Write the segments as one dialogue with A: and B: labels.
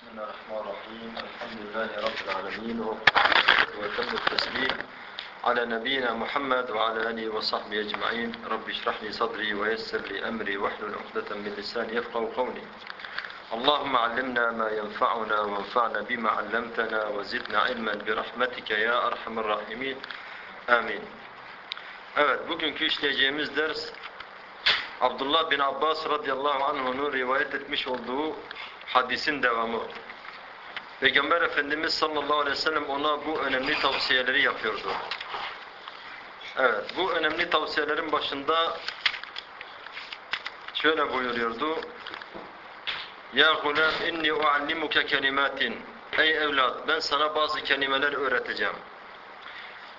A: بسم الله الرحمن الرحيم. الحمد لله رب العالمين وتم التسليم على نبينا محمد وعلى آله وصحبه أجمعين. رب اشرح لي صدري ويسر لي أمري واحلل عقدة من لساني يفقه قولي. اللهم علمنا ما ينفعنا وانفعنا بما علمتنا وزدنا علما برحمتك يا أرحم الراحمين. آمين. Evet, bugünkü işleyeceğimiz ders Abdullah bin Abbas radıyallahu anh'un rivayet etmiş olduğu hadisin devamı. Peygamber Efendimiz sallallahu aleyhi ve sellem ona bu önemli tavsiyeleri yapıyordu. Evet, bu önemli tavsiyelerin başında şöyle buyuruyordu. Ya gulam inni uallimuke kelimatin. Ey evlat ben sana bazı kelimeler öğreteceğim.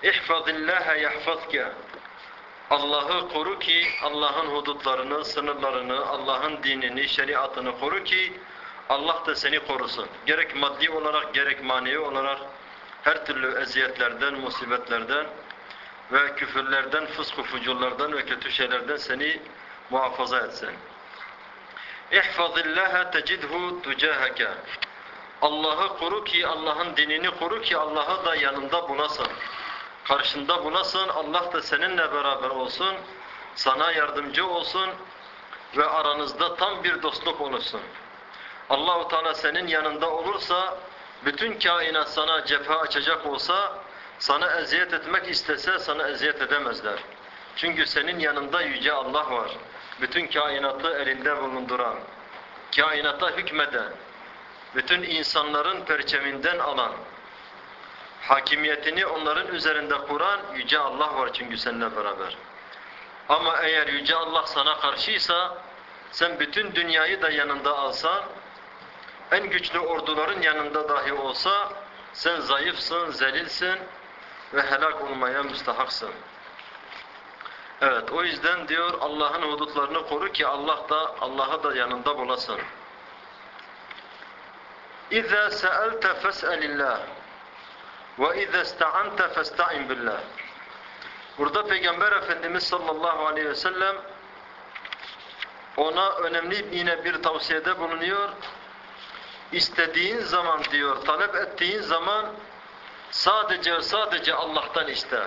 A: İhfazillâhe yahfazke. Allah'ı koru ki Allah'ın hudutlarını, sınırlarını, Allah'ın dinini, şeriatını koru ki Allah da seni korusun. Gerek maddi olarak gerek manevi olarak her türlü eziyetlerden, musibetlerden ve küfürlerden, fısk fucurlardan ve kötü şeylerden seni muhafaza etsin. İhfazillâhe tecidhu tucaheke. Allah'ı koru ki, Allah'ın dinini koru ki Allah'ı da yanında bulasın. Karşında bulasın, Allah da seninle beraber olsun, sana yardımcı olsun ve aranızda tam bir dostluk olursun. Allahu Teala senin yanında olursa, bütün kainat sana cephe açacak olsa, sana eziyet etmek istese sana eziyet edemezler. Çünkü senin yanında yüce Allah var. Bütün kainatı elinde bulunduran, kainata hükmeden, bütün insanların perçeminden alan, hakimiyetini onların üzerinde kuran Yüce Allah var çünkü seninle beraber. Ama eğer Yüce Allah sana karşıysa, sen bütün dünyayı da yanında alsan, en güçlü orduların yanında dahi olsa, sen zayıfsın, zelilsin ve helak olmaya müstahaksın. Evet, o yüzden diyor Allah'ın hudutlarını koru ki Allah da Allah'ı da yanında bulasın. İza sa'alta fas'alillah ve iza ista'anta fasta'in billah. Burada Peygamber Efendimiz sallallahu aleyhi ve sellem ona önemli yine bir tavsiyede bulunuyor. İstediğin zaman diyor, talep ettiğin zaman sadece sadece Allah'tan iste.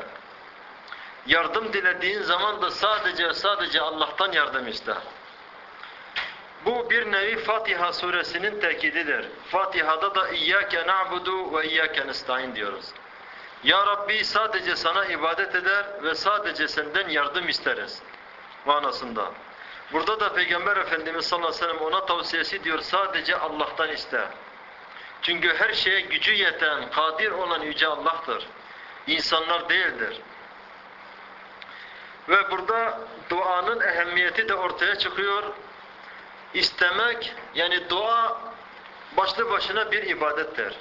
A: Yardım dilediğin zaman da sadece sadece Allah'tan yardım iste. Bu bir nevi Fatiha suresinin tekididir. Fatiha'da da İyyâke na'budu ve İyyâke nestaîn diyoruz. Ya Rabbi sadece sana ibadet eder ve sadece senden yardım isteriz manasında. Burada da Peygamber Efendimiz sallallahu aleyhi ve sellem ona tavsiyesi diyor sadece Allah'tan iste. Çünkü her şeye gücü yeten, kadir olan Yüce Allah'tır. İnsanlar değildir. Ve burada duanın ehemmiyeti de ortaya çıkıyor. İstemek yani dua başlı başına bir ibadettir.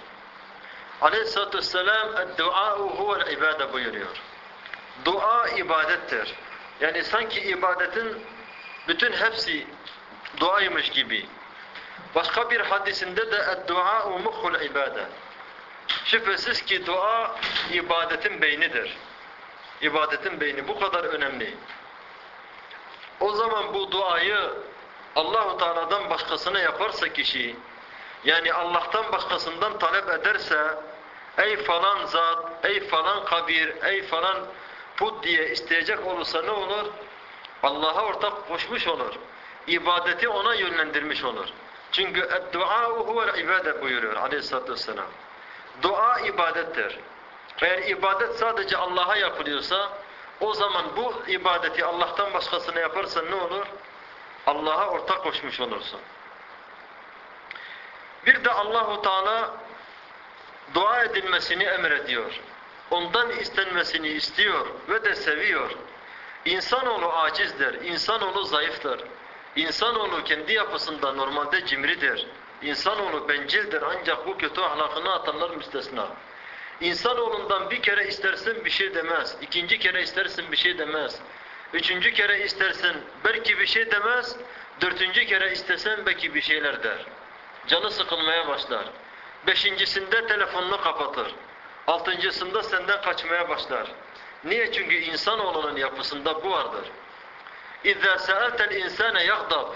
A: Aleyhisselatü Vesselam "Dua'u huvel ibade" buyuruyor. Dua ibadettir. Yani sanki ibadetin bütün hepsi duaymış gibi. Başka bir hadisinde de "Dua'u mukhul ibade." Şüphesiz ki dua ibadetin beynidir. İbadetin beyni bu kadar önemli. O zaman bu duayı Allahu Teala'dan başkasına yaparsa kişi, yani Allah'tan başkasından talep ederse, ey falan zat, ey falan kabir, ey falan put diye isteyecek olursa ne olur? Allah'a ortak koşmuş olur. İbadeti ona yönlendirmiş olur. Çünkü dua'u huvel ibade buyuruyor aleyhissalatü vesselam. Dua ibadettir. Eğer ibadet sadece Allah'a yapılıyorsa, o zaman bu ibadeti Allah'tan başkasına yaparsan ne olur? Allah'a ortak koşmuş olursun. Bir de Allahu Teala dua edilmesini emrediyor. Ondan istenmesini istiyor ve de seviyor. İnsanoğlu acizdir, insanoğlu zayıftır. İnsanoğlu kendi yapısında normalde cimridir. İnsanoğlu bencildir ancak bu kötü ahlakını atanlar müstesna. İnsanoğlundan bir kere istersin bir şey demez. ikinci kere istersin bir şey demez. Üçüncü kere istersin belki bir şey demez. Dördüncü kere istesen belki bir şeyler der. Canı sıkılmaya başlar. Beşincisinde telefonunu kapatır. Altıncısında senden kaçmaya başlar. Niye? Çünkü insanoğlunun yapısında bu vardır. اِذَا سَأَلْتَ الْاِنْسَانَ يَغْضَبْ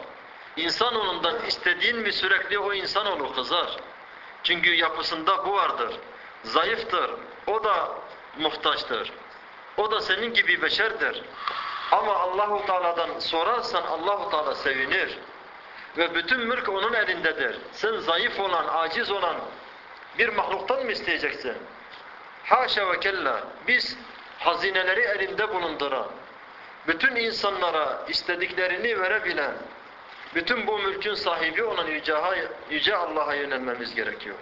A: İnsanoğlundan istediğin mi sürekli o insanoğlu kızar. Çünkü yapısında bu vardır. Zayıftır. O da muhtaçtır. O da senin gibi beşerdir. Ama Allahu Teala'dan sorarsan Allahu Teala sevinir. Ve bütün mülk onun elindedir. Sen zayıf olan, aciz olan bir mahluktan mı isteyeceksin? Haşa ve kella. Biz hazineleri elinde bulunduran, bütün insanlara istediklerini verebilen, bütün bu mülkün sahibi olan Yüce, Yüce Allah'a yönelmemiz gerekiyor.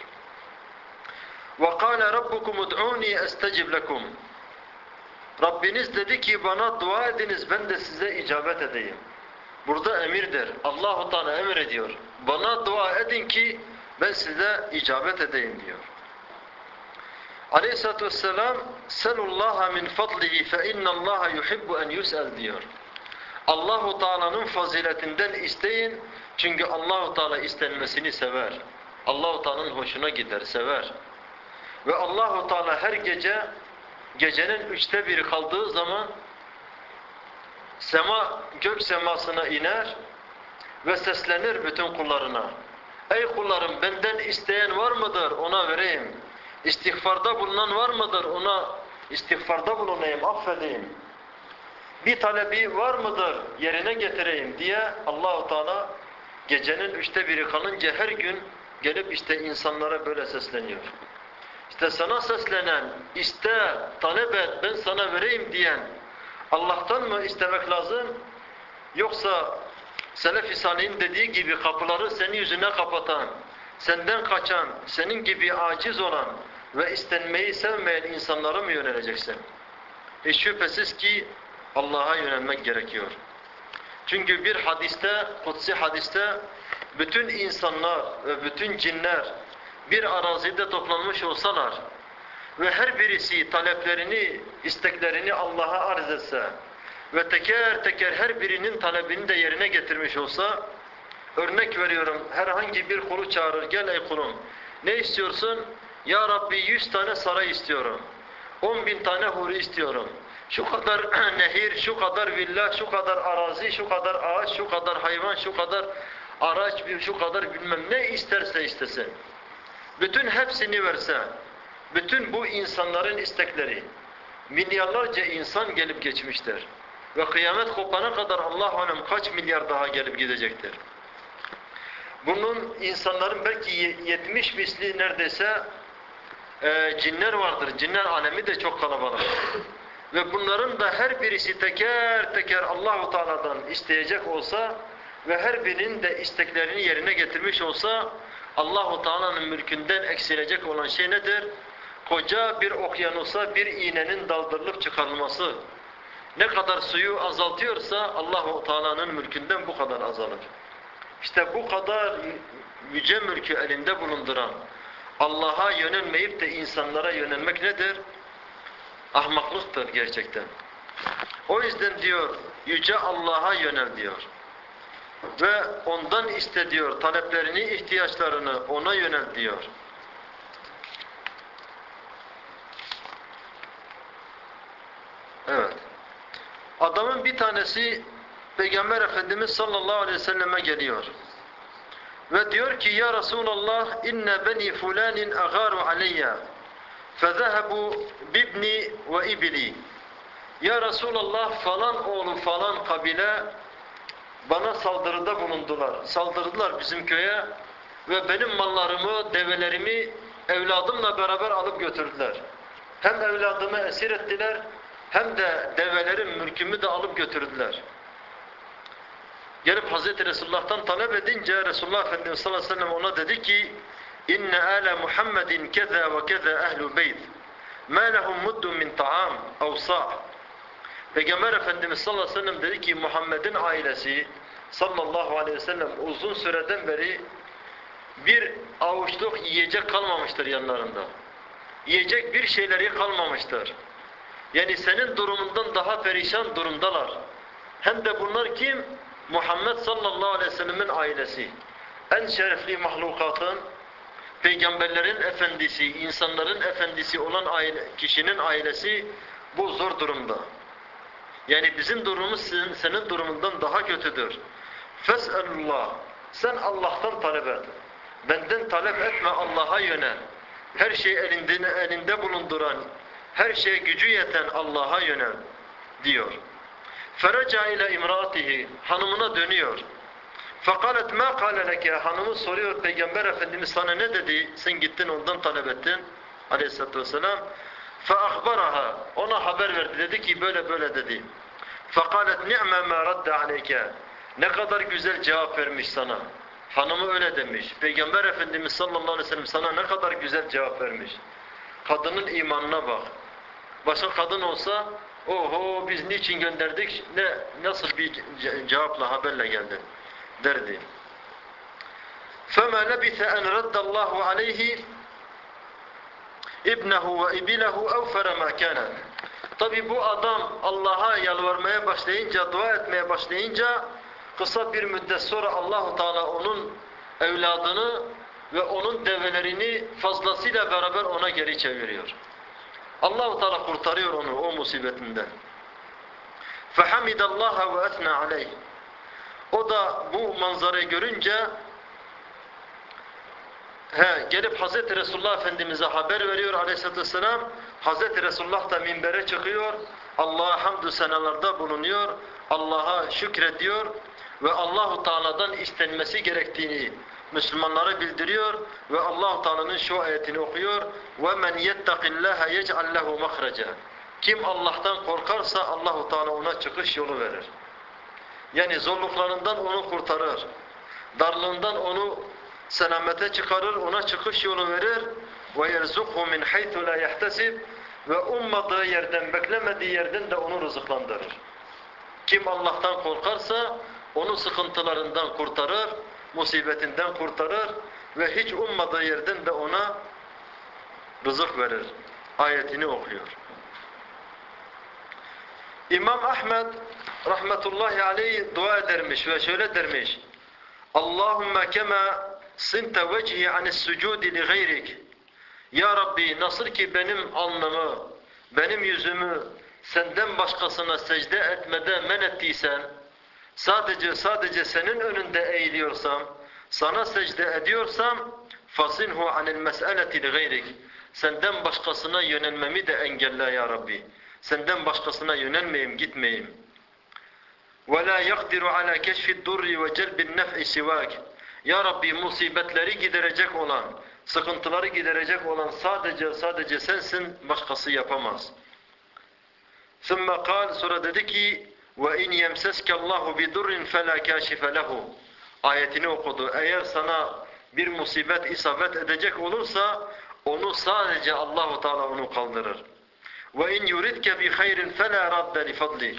A: وَقَالَ رَبُّكُمُ اُدْعُونِي اَسْتَجِبْ لَكُمْ Rabbiniz dedi ki bana dua ediniz ben de size icabet edeyim. Burada emirdir. Allahu Teala emir ediyor. Bana dua edin ki ben size icabet edeyim diyor. Aleyhissalatu vesselam Selullaha min fadlihi fe innallaha yuhibbu en yus'al diyor. Allahu Teala'nın faziletinden isteyin çünkü Allahu Teala istenmesini sever. Allahu Teala'nın hoşuna gider, sever. Ve Allahu Teala her gece gecenin üçte biri kaldığı zaman sema gök semasına iner ve seslenir bütün kullarına. Ey kullarım benden isteyen var mıdır ona vereyim. İstiğfarda bulunan var mıdır ona istiğfarda bulunayım, affedeyim. Bir talebi var mıdır yerine getireyim diye Allahu Teala gecenin üçte biri kalınca her gün gelip işte insanlara böyle sesleniyor. İşte sana seslenen, iste, talep et, ben sana vereyim diyen Allah'tan mı istemek lazım? Yoksa Selef-i Salih'in dediği gibi kapıları senin yüzüne kapatan, senden kaçan, senin gibi aciz olan ve istenmeyi sevmeyen insanlara mı yöneleceksin? Hiç şüphesiz ki Allah'a yönelmek gerekiyor. Çünkü bir hadiste, kutsi hadiste bütün insanlar ve bütün cinler bir arazide toplanmış olsalar ve her birisi taleplerini, isteklerini Allah'a arz etse ve teker teker her birinin talebini de yerine getirmiş olsa örnek veriyorum herhangi bir kulu çağırır gel ey kulum ne istiyorsun? Ya Rabbi yüz tane saray istiyorum. On bin tane huri istiyorum. Şu kadar nehir, şu kadar villa, şu kadar arazi, şu kadar ağaç, şu kadar hayvan, şu kadar araç, şu kadar bilmem ne isterse istesin. Bütün hepsini verse, bütün bu insanların istekleri, milyarlarca insan gelip geçmiştir. Ve kıyamet kopana kadar Allah alem kaç milyar daha gelip gidecektir. Bunun insanların belki 70 misli neredeyse e, cinler vardır. Cinler alemi de çok kalabalık. Ve bunların da her birisi teker teker Allahu Teala'dan isteyecek olsa ve her birinin de isteklerini yerine getirmiş olsa Allahu Teala'nın mülkünden eksilecek olan şey nedir? Koca bir okyanusa bir iğnenin daldırılıp çıkarılması. Ne kadar suyu azaltıyorsa Allahu Teala'nın mülkünden bu kadar azalır. İşte bu kadar yüce mülkü elinde bulunduran Allah'a yönelmeyip de insanlara yönelmek nedir? Ahmaklıktır gerçekten. O yüzden diyor, yüce Allah'a yönel diyor. Ve ondan iste diyor, taleplerini, ihtiyaçlarını ona yönel diyor. Evet. Adamın bir tanesi Peygamber Efendimiz sallallahu aleyhi ve selleme geliyor. Ve diyor ki ya Resulallah inne beni fulanin agaru aleyya fezehebu bibni ve ibli Ya Resulallah falan oğlu falan kabile bana saldırıda bulundular. Saldırdılar bizim köye ve benim mallarımı, develerimi evladımla beraber alıp götürdüler. Hem evladımı esir ettiler hem de develerin mülkümü de alıp götürdüler. Gelip Hz. Resulullah'tan talep edince Resulullah Efendimiz sallallahu aleyhi ve sellem ona dedi ki inne ale Muhammedin keza ve keza ehlu beyt ma lehum muddun min ta'am ev sa' Peygamber Efendimiz sallallahu aleyhi ve sellem dedi ki Muhammed'in ailesi sallallahu aleyhi ve sellem uzun süreden beri bir avuçluk yiyecek kalmamıştır yanlarında. Yiyecek bir şeyleri kalmamıştır. Yani senin durumundan daha perişan durumdalar. Hem de bunlar kim? Muhammed sallallahu aleyhi ve sellemin ailesi. En şerefli mahlukatın, peygamberlerin efendisi, insanların efendisi olan aile, kişinin ailesi bu zor durumda. Yani bizim durumumuz senin, senin durumundan daha kötüdür. Fes'elullah. Sen Allah'tan talep et. Benden talep etme Allah'a yönel. Her şey elinde, elinde bulunduran, her şeye gücü yeten Allah'a yönel diyor. Feraca ile imraatihi hanımına dönüyor. Fakalet ma kâle leke hanımı soruyor Peygamber Efendimiz sana ne dedi? Sen gittin ondan talep ettin. Aleyhissalatu vesselam. Feahbaraha ona haber verdi. Dedi ki böyle böyle dedi. Fakalet ni'me ma radde aleyke. Ne kadar güzel cevap vermiş sana. Hanımı öyle demiş. Peygamber Efendimiz sallallahu aleyhi ve sellem sana ne kadar güzel cevap vermiş. Kadının imanına bak. Başka kadın olsa oho biz niçin gönderdik ne nasıl bir ce- cevapla haberle geldin derdi. فَمَا لَبِثَ أَنْ رَدَّ اللّٰهُ عَلَيْهِ ibnehu ve ibilehu evfere ma kana. Tabi bu adam Allah'a yalvarmaya başlayınca, dua etmeye başlayınca kısa bir müddet sonra Allahu Teala onun evladını ve onun develerini fazlasıyla beraber ona geri çeviriyor. Allahu Teala kurtarıyor onu o musibetinden. Fehamidallaha ve etna aleyh. O da bu manzarayı görünce He, gelip Hazreti Resulullah Efendimiz'e haber veriyor aleyhissalatü vesselam. Hazreti Resulullah da minbere çıkıyor. Allah'a hamdü senalarda bulunuyor. Allah'a şükrediyor. Ve Allahu Teala'dan istenmesi gerektiğini Müslümanlara bildiriyor ve Allah Teala'nın şu ayetini okuyor. Ve men yettakillaha yec'al lehu. Kim Allah'tan korkarsa Allahu Teala ona çıkış yolu verir. Yani zorluklarından onu kurtarır. Darlığından onu selamete çıkarır, ona çıkış yolu verir. Ve yerzukhu min haythu la yahtasib ve ummadığı yerden, beklemediği yerden de onu rızıklandırır. Kim Allah'tan korkarsa onu sıkıntılarından kurtarır musibetinden kurtarır ve hiç ummadığı yerden de ona rızık verir. Ayetini okuyor. İmam Ahmed rahmetullahi aleyh dua edermiş ve şöyle dermiş. Allahümme kema sinte vecihi anis sucudi li gayrik. Ya Rabbi nasıl ki benim alnımı, benim yüzümü senden başkasına secde etmede men ettiysen, sadece sadece senin önünde eğiliyorsam, sana secde ediyorsam fasinhu anil mes'aleti ligayrik. Senden başkasına yönelmemi de engelle ya Rabbi. Senden başkasına yönelmeyim, gitmeyim. Ve la yaqdiru ala keşfi'd durri ve celbi'n nef'i sivak. Ya Rabbi musibetleri giderecek olan, sıkıntıları giderecek olan sadece sadece sensin, başkası yapamaz. Sümme kal sonra dedi ki ve in yemseskallahu bi durrin fela kashife lehu ayetini okudu. Eğer sana bir musibet isabet edecek olursa onu sadece Allahu Teala onu kaldırır. Ve in yuridke bi hayrin fela radde li fadli.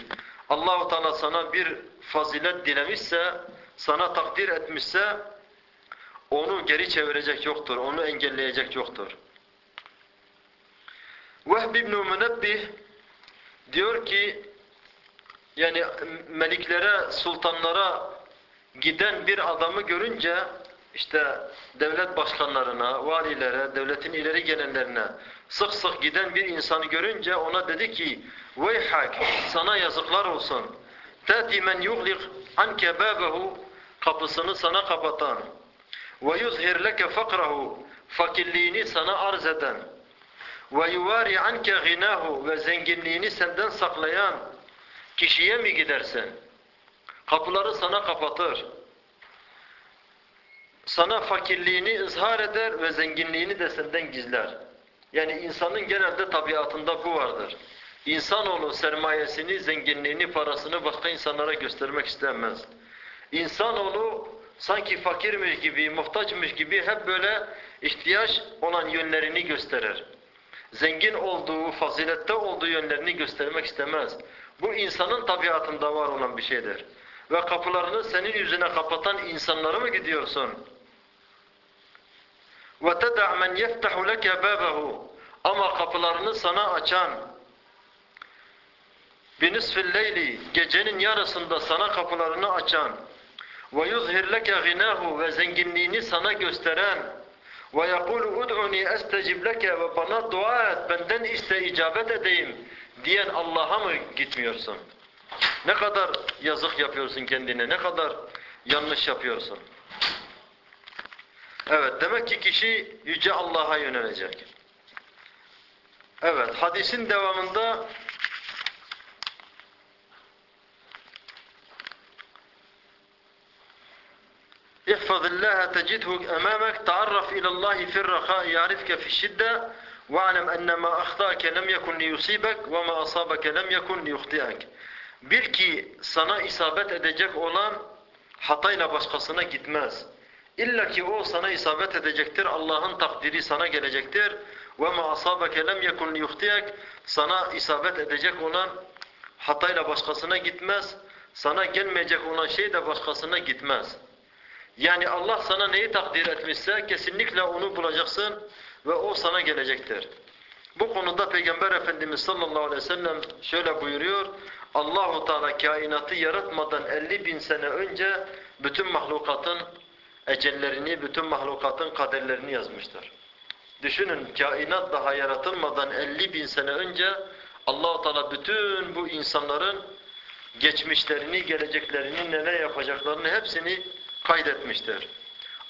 A: Allahu Teala sana bir fazilet dilemişse, sana takdir etmişse onu geri çevirecek yoktur, onu engelleyecek yoktur. Vehb ibn Münebbih diyor ki yani meliklere, sultanlara giden bir adamı görünce işte devlet başkanlarına, valilere, devletin ileri gelenlerine sık sık giden bir insanı görünce ona dedi ki Veyhak sana yazıklar olsun. Tati men yughliq anke babahu kapısını sana kapatan yuzhir leke fakrahu fakirliğini sana arz eden yuvari anke ginahu ve zenginliğini senden saklayan kişiye mi gidersin? Kapıları sana kapatır. Sana fakirliğini ızhar eder ve zenginliğini de senden gizler. Yani insanın genelde tabiatında bu vardır. İnsanoğlu sermayesini, zenginliğini, parasını başka insanlara göstermek istemez. İnsanoğlu sanki fakirmiş gibi, muhtaçmış gibi hep böyle ihtiyaç olan yönlerini gösterir. Zengin olduğu, fazilette olduğu yönlerini göstermek istemez. Bu insanın tabiatında var olan bir şeydir. Ve kapılarını senin yüzüne kapatan insanları mı gidiyorsun? وَتَدَعْ مَنْ يَفْتَحُ لَكَ بَابَهُ Ama kapılarını sana açan, binisfil leyli gecenin yarısında sana kapılarını açan ve yuzhir leke ginahu ve zenginliğini sana gösteren ve yekulu ud'uni estecib leke ve bana dua et benden iste icabet edeyim diyen Allah'a mı gitmiyorsun? Ne kadar yazık yapıyorsun kendine, ne kadar yanlış yapıyorsun. Evet, demek ki kişi Yüce Allah'a yönelecek. Evet, hadisin devamında احفظ الله تجده أمامك تعرف إلى الله في الرخاء يعرفك في الشدة واعلم أن ما أخطأك لم يكن ليصيبك وما أصابك لم يكن ليخطئك Bil ki sana isabet edecek olan hatayla başkasına gitmez. İlla ki o sana isabet edecektir. Allah'ın takdiri sana gelecektir. Ve ma asabeke lem yekun liyuhtiyak. Sana isabet edecek olan hatayla başkasına gitmez. Sana gelmeyecek olan şey de başkasına gitmez. Yani Allah sana neyi takdir etmişse kesinlikle onu bulacaksın ve o sana gelecektir. Bu konuda Peygamber Efendimiz sallallahu aleyhi ve sellem şöyle buyuruyor. Allahu Teala kainatı yaratmadan 50 bin sene önce bütün mahlukatın ecellerini, bütün mahlukatın kaderlerini yazmıştır. Düşünün kainat daha yaratılmadan 50 bin sene önce Allahu Teala bütün bu insanların geçmişlerini, geleceklerini, neler yapacaklarını hepsini kaydetmiştir.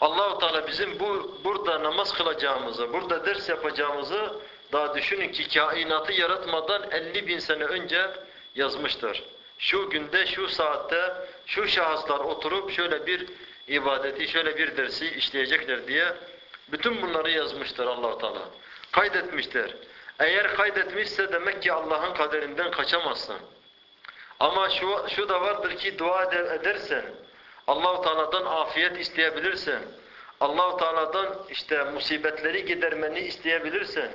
A: Allahu Teala bizim bu burada namaz kılacağımızı, burada ders yapacağımızı daha düşünün ki kainatı yaratmadan 50 bin sene önce yazmıştır. Şu günde, şu saatte, şu şahıslar oturup şöyle bir ibadeti, şöyle bir dersi işleyecekler diye bütün bunları yazmıştır Allah Teala. Kaydetmiştir. Eğer kaydetmişse demek ki Allah'ın kaderinden kaçamazsın. Ama şu şu da vardır ki dua edersen Allahu Teala'dan afiyet isteyebilirsin. Allahu Teala'dan işte musibetleri gidermeni isteyebilirsin.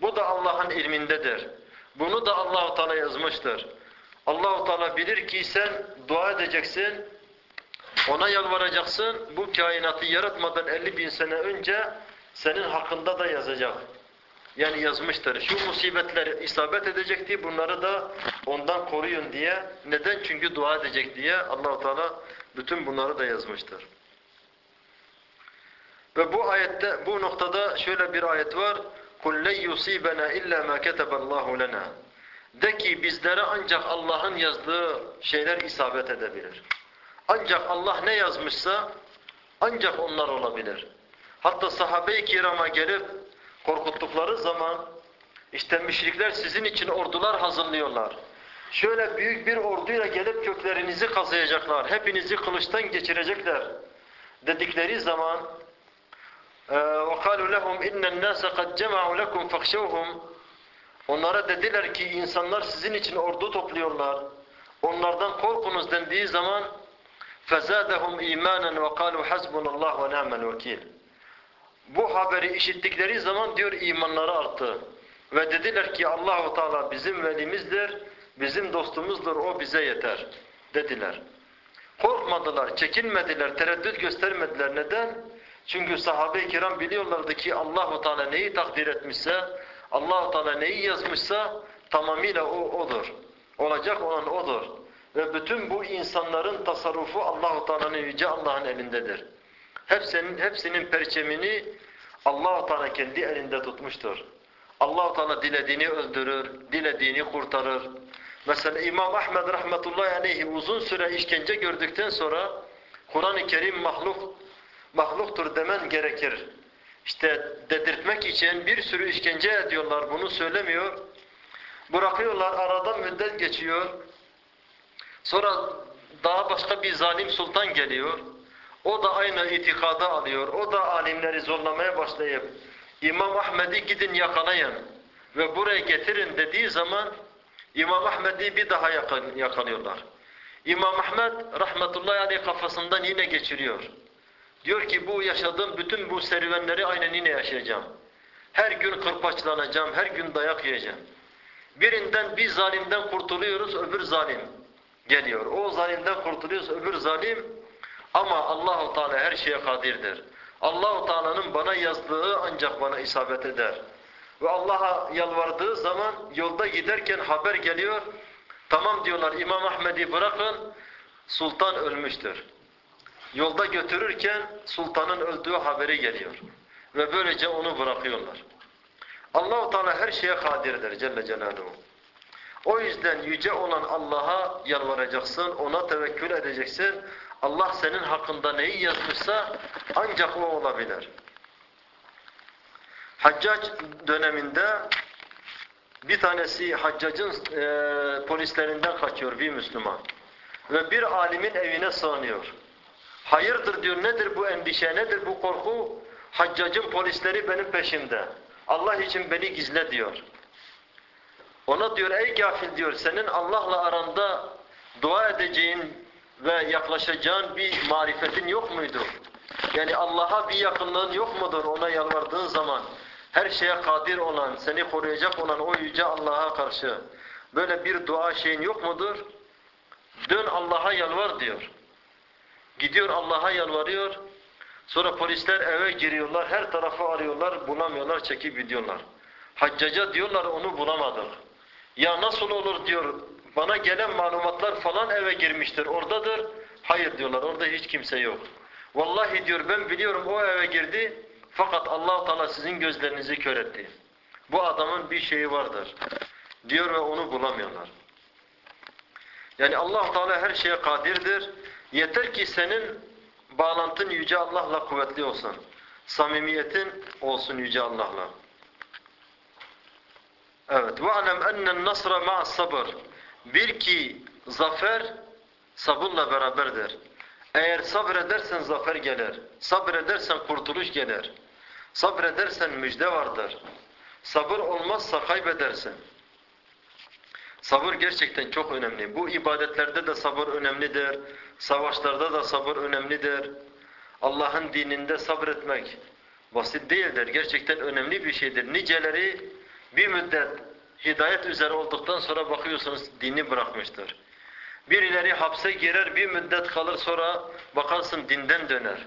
A: Bu da Allah'ın ilmindedir. Bunu da Allahu Teala yazmıştır. Allahu Teala bilir ki sen dua edeceksin, ona yalvaracaksın. Bu kainatı yaratmadan 50 bin sene önce senin hakkında da yazacak. Yani yazmıştır. Şu musibetler isabet edecekti. Bunları da ondan koruyun diye. Neden? Çünkü dua edecek diye Allahu Teala bütün bunları da yazmıştır. Ve bu ayette bu noktada şöyle bir ayet var. قُلْ لَنْ يُصِيبَنَا إِلَّا مَا كَتَبَ اللّٰهُ لَنَا De ki bizlere ancak Allah'ın yazdığı şeyler isabet edebilir. Ancak Allah ne yazmışsa ancak onlar olabilir. Hatta sahabe-i kirama gelip korkuttukları zaman işte müşrikler sizin için ordular hazırlıyorlar. Şöyle büyük bir orduyla gelip köklerinizi kazıyacaklar. Hepinizi kılıçtan geçirecekler. Dedikleri zaman وَقَالُوا لَهُمْ اِنَّ النَّاسَ قَدْ جَمَعُوا لَكُمْ فَخْشَوْهُمْ Onlara dediler ki insanlar sizin için ordu topluyorlar. Onlardan korkunuz dendiği zaman فَزَادَهُمْ اِيمَانًا وَقَالُوا حَسْبُنَ اللّٰهُ وَنَعْمَ الْوَكِيلِ Bu haberi işittikleri zaman diyor imanları arttı. Ve dediler ki Allahu Teala bizim velimizdir, bizim dostumuzdur, o bize yeter dediler. Korkmadılar, çekinmediler, tereddüt göstermediler. Neden? Çünkü sahabe-i kiram biliyorlardı ki Allahu Teala neyi takdir etmişse, Allahu Teala neyi yazmışsa tamamıyla o odur. Olacak olan odur. Ve bütün bu insanların tasarrufu Allahu Teala'nın yüce Allah'ın elindedir. Hepsinin hepsinin perçemini Allahu Teala kendi elinde tutmuştur. Allahu Teala dilediğini öldürür, dilediğini kurtarır. Mesela İmam Ahmed rahmetullahi aleyhi uzun süre işkence gördükten sonra Kur'an-ı Kerim mahluk mahluktur demen gerekir. İşte dedirtmek için bir sürü işkence ediyorlar, bunu söylemiyor. Bırakıyorlar, aradan müddet geçiyor. Sonra daha başka bir zalim sultan geliyor. O da aynı itikada alıyor. O da alimleri zorlamaya başlayıp İmam Ahmed'i gidin yakalayın ve buraya getirin dediği zaman İmam Ahmed'i bir daha yakalıyorlar. İmam Ahmed rahmetullahi aleyh kafasından yine geçiriyor. Diyor ki bu yaşadığım bütün bu serüvenleri aynen yine yaşayacağım. Her gün kırpaçlanacağım, her gün dayak yiyeceğim. Birinden bir zalimden kurtuluyoruz, öbür zalim geliyor. O zalimden kurtuluyoruz, öbür zalim ama Allahu Teala her şeye kadirdir. Allahu Teala'nın bana yazdığı ancak bana isabet eder. Ve Allah'a yalvardığı zaman yolda giderken haber geliyor. Tamam diyorlar İmam Ahmed'i bırakın, sultan ölmüştür. Yolda götürürken sultanın öldüğü haberi geliyor. Ve böylece onu bırakıyorlar. Allahu Teala her şeye kadirdir Celle Celaluhu. O yüzden yüce olan Allah'a yalvaracaksın, ona tevekkül edeceksin. Allah senin hakkında neyi yazmışsa ancak o olabilir. Haccac döneminde bir tanesi Haccac'ın e, polislerinden kaçıyor bir Müslüman. Ve bir alimin evine sığınıyor. Hayırdır diyor, nedir bu endişe, nedir bu korku? Haccac'ın polisleri benim peşimde. Allah için beni gizle diyor. Ona diyor ey gafil diyor senin Allah'la aranda dua edeceğin ve yaklaşacağın bir marifetin yok muydu? Yani Allah'a bir yakınlığın yok mudur ona yalvardığın zaman? Her şeye kadir olan, seni koruyacak olan o yüce Allah'a karşı böyle bir dua şeyin yok mudur? Dön Allah'a yalvar diyor. Gidiyor Allah'a yalvarıyor. Sonra polisler eve giriyorlar, her tarafı arıyorlar, bulamıyorlar, çekip gidiyorlar. Haccaca diyorlar onu bulamadık. Ya nasıl olur diyor, bana gelen malumatlar falan eve girmiştir, oradadır. Hayır diyorlar, orada hiç kimse yok. Vallahi diyor ben biliyorum o eve girdi, fakat allah Teala sizin gözlerinizi kör etti. Bu adamın bir şeyi vardır. Diyor ve onu bulamıyorlar. Yani allah Teala her şeye kadirdir. Yeter ki senin bağlantın Yüce Allah'la kuvvetli olsun. Samimiyetin olsun Yüce Allah'la. Evet. وَعْلَمْ اَنَّ النَّصْرَ مَعَ sabır. Bil ki zafer sabırla beraberdir. Eğer sabredersen zafer gelir. Sabredersen kurtuluş gelir. Sabredersen müjde vardır. Sabır olmazsa kaybedersin. Sabır gerçekten çok önemli. Bu ibadetlerde de sabır önemlidir. Savaşlarda da sabır önemlidir. Allah'ın dininde sabretmek basit değildir. Gerçekten önemli bir şeydir. Niceleri bir müddet hidayet üzere olduktan sonra bakıyorsunuz dini bırakmıştır. Birileri hapse girer bir müddet kalır sonra bakarsın dinden döner.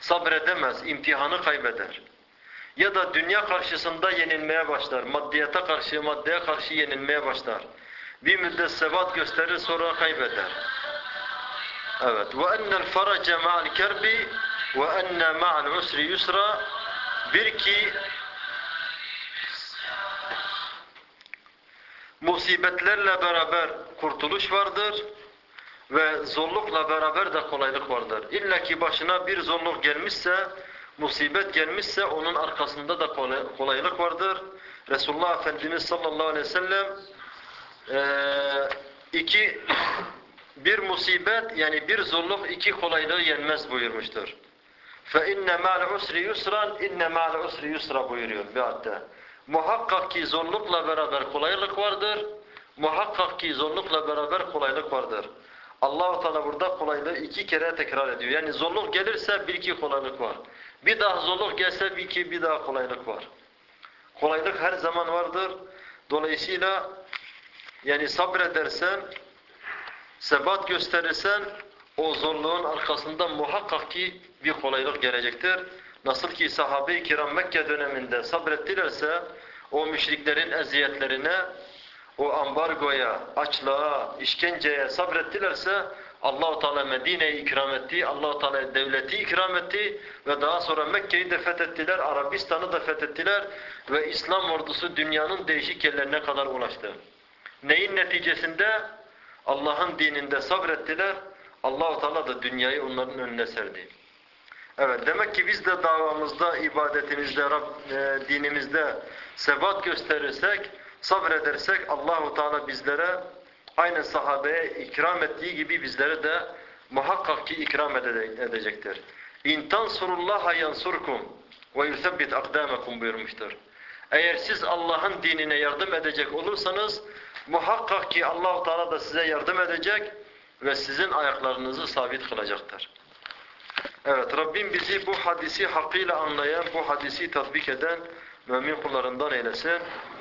A: Sabredemez, imtihanı kaybeder. Ya da dünya karşısında yenilmeye başlar. Maddiyata karşı, maddeye karşı yenilmeye başlar. Bir müddet sebat gösterir sonra kaybeder. Evet. Ve ennel farace ma'al kerbi ve enne ma'al usri yusra bir ki musibetlerle beraber kurtuluş vardır ve zorlukla beraber de kolaylık vardır. İlla ki başına bir zorluk gelmişse, musibet gelmişse onun arkasında da kolaylık vardır. Resulullah Efendimiz sallallahu aleyhi ve sellem iki bir musibet yani bir zorluk iki kolaylığı yenmez buyurmuştur. فَاِنَّ مَعْلَ عُسْرِ يُسْرًا اِنَّ مَعْلَ عُسْرِ يُسْرًا buyuruyor bir hatta. Muhakkak ki zorlukla beraber kolaylık vardır. Muhakkak ki zorlukla beraber kolaylık vardır. Allah-u Teala burada kolaylığı iki kere tekrar ediyor. Yani zorluk gelirse bir iki kolaylık var. Bir daha zorluk gelse bir iki bir daha kolaylık var. Kolaylık her zaman vardır. Dolayısıyla yani sabredersen, sebat gösterirsen o zorluğun arkasında muhakkak ki bir kolaylık gelecektir. Nasıl ki sahabe-i kiram Mekke döneminde sabrettilerse o müşriklerin eziyetlerine, o ambargoya, açlığa, işkenceye sabrettilerse Allahu Teala Medine'yi ikram etti, Allahu Teala devleti ikram etti ve daha sonra Mekke'yi de fethettiler, Arabistan'ı da fethettiler ve İslam ordusu dünyanın değişik yerlerine kadar ulaştı. Neyin neticesinde? Allah'ın dininde sabrettiler, Allahu Teala da dünyayı onların önüne serdi. Evet, demek ki biz de davamızda, ibadetimizde, Rab, e, dinimizde sebat gösterirsek, sabredersek Allahu Teala bizlere aynı sahabeye ikram ettiği gibi bizlere de muhakkak ki ikram edecektir. İn tansurullaha yansurkum ve yusabbit akdamakum buyurmuştur. Eğer siz Allah'ın dinine yardım edecek olursanız muhakkak ki Allahu Teala da size yardım edecek ve sizin ayaklarınızı sabit kılacaktır. Evet Rabbim bizi bu hadisi hakkıyla anlayan, bu hadisi tatbik eden mümin kullarından eylesin.